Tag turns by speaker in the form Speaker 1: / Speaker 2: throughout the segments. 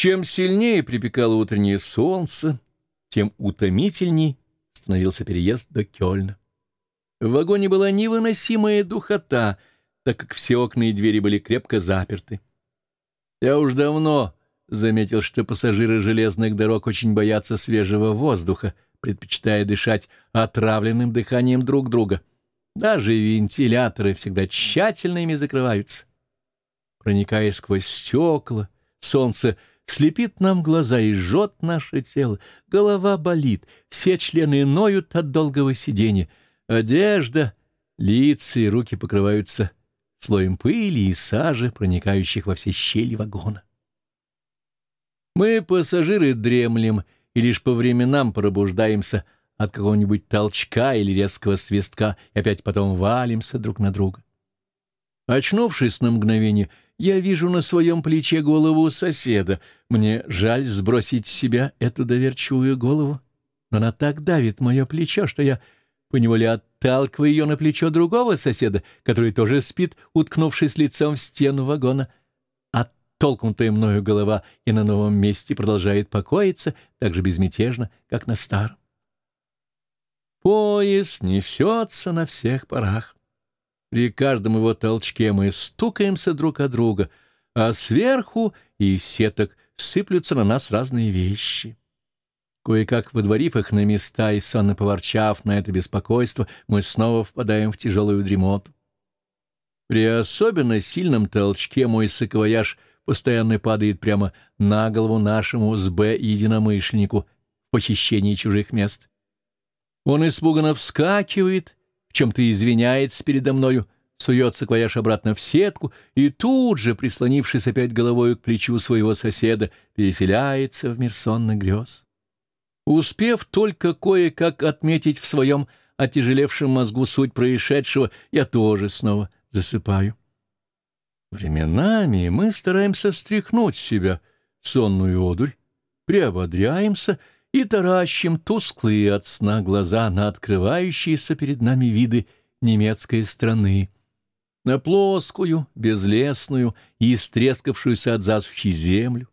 Speaker 1: Чем сильнее припекало утреннее солнце, тем утомительней становился переезд до Кёльна. В вагоне была невыносимая духота, так как все окна и двери были крепко заперты. Я уж давно заметил, что пассажиры железных дорог очень боятся свежего воздуха, предпочитая дышать отравленным дыханием друг друга. Даже вентиляторы всегда тщательно ими закрываются. Проникая сквозь стекла, солнце слепит нам глаза и жжет наше тело, голова болит, все члены ноют от долгого сидения, одежда, лица и руки покрываются слоем пыли и сажи, проникающих во все щели вагона. Мы, пассажиры, дремлем и лишь по временам пробуждаемся от какого-нибудь толчка или резкого свистка и опять потом валимся друг на друга. Очнувшись на мгновение, я вижу на своем плече голову соседа. Мне жаль сбросить с себя эту доверчивую голову, но она так давит мое плечо, что я поневоле отталкиваю ее на плечо другого соседа, который тоже спит, уткнувшись лицом в стену вагона. Оттолкнутая мною голова и на новом месте продолжает покоиться так же безмятежно, как на старом. Поезд несется на всех парах. При каждом его толчке мы стукаемся друг о друга, а сверху из сеток сыплются на нас разные вещи. Кое-как выдворив их на места и сонно поворчав на это беспокойство, мы снова впадаем в тяжелую дремоту. При особенно сильном толчке мой саквояж постоянно падает прямо на голову нашему с Б единомышленнику в похищении чужих мест. Он испуганно вскакивает в чем-то извиняется передо мною, сует саквояж обратно в сетку и тут же, прислонившись опять головою к плечу своего соседа, переселяется в мир сонных грез. Успев только кое-как отметить в своем отяжелевшем мозгу суть происшедшего, я тоже снова засыпаю. Временами мы стараемся стряхнуть себя сонную одурь, приободряемся и таращим тусклые от сна глаза на открывающиеся перед нами виды немецкой страны, на плоскую, безлесную и истрескавшуюся от засухи землю,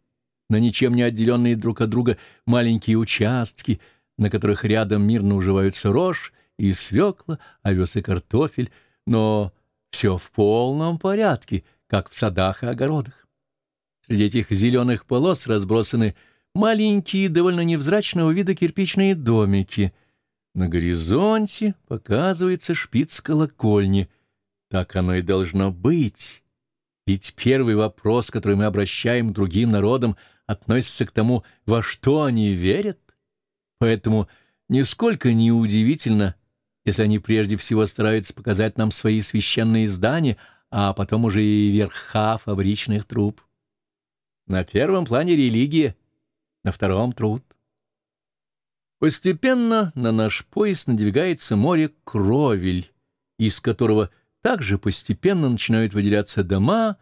Speaker 1: на ничем не отделенные друг от друга маленькие участки, на которых рядом мирно уживаются рожь и свекла, овес и картофель, но все в полном порядке, как в садах и огородах. Среди этих зеленых полос разбросаны маленькие, довольно невзрачного вида кирпичные домики. На горизонте показывается шпиц колокольни. Так оно и должно быть. Ведь первый вопрос, который мы обращаем другим народам, относится к тому, во что они верят. Поэтому нисколько не удивительно, если они прежде всего стараются показать нам свои священные здания, а потом уже и верха фабричных труб. На первом плане религия — на втором труд. Постепенно на наш поезд надвигается море Кровель, из которого также постепенно начинают выделяться дома,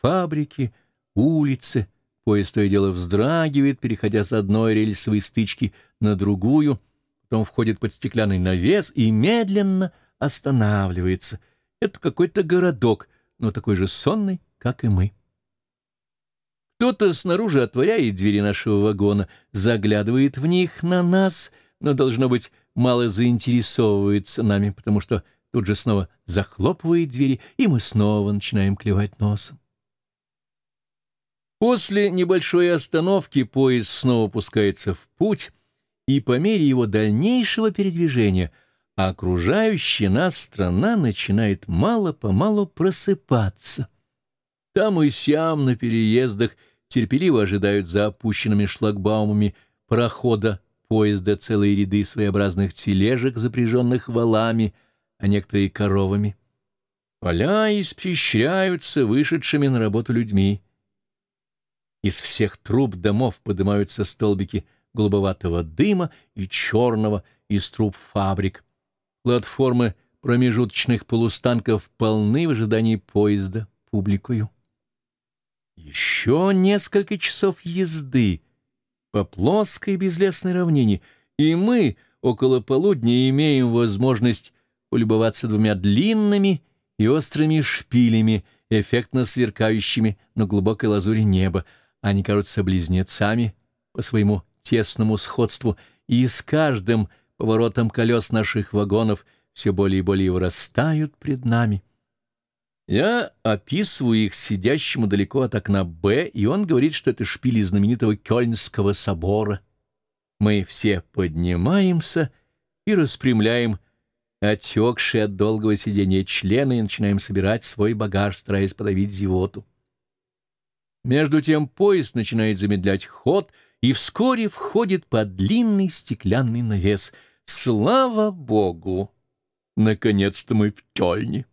Speaker 1: фабрики, улицы. Поезд то и дело вздрагивает, переходя с одной рельсовой стычки на другую, потом входит под стеклянный навес и медленно останавливается. Это какой-то городок, но такой же сонный, как и мы. Кто-то снаружи отворяет двери нашего вагона, заглядывает в них на нас, но, должно быть, мало заинтересовывается нами, потому что тут же снова захлопывает двери, и мы снова начинаем клевать носом. После небольшой остановки поезд снова пускается в путь, и по мере его дальнейшего передвижения окружающая нас страна начинает мало-помалу просыпаться. Там и сям на переездах — терпеливо ожидают за опущенными шлагбаумами прохода поезда целые ряды своеобразных тележек, запряженных валами, а некоторые коровами. Поля испещряются вышедшими на работу людьми. Из всех труб домов поднимаются столбики голубоватого дыма и черного из труб фабрик. Платформы промежуточных полустанков полны в ожидании поезда публикою. Еще несколько часов езды по плоской безлесной равнине, и мы около полудня имеем возможность полюбоваться двумя длинными и острыми шпилями, эффектно сверкающими на глубокой лазуре неба, они кажутся близнецами по своему тесному сходству, и с каждым поворотом колес наших вагонов все более и более вырастают пред нами. Я описываю их сидящему далеко от окна «Б», и он говорит, что это шпили знаменитого Кёльнского собора. Мы все поднимаемся и распрямляем отекшие от долгого сидения члены и начинаем собирать свой багаж, стараясь подавить зевоту. Между тем поезд начинает замедлять ход и вскоре входит под длинный стеклянный навес. Слава Богу! Наконец-то мы в Кёльне!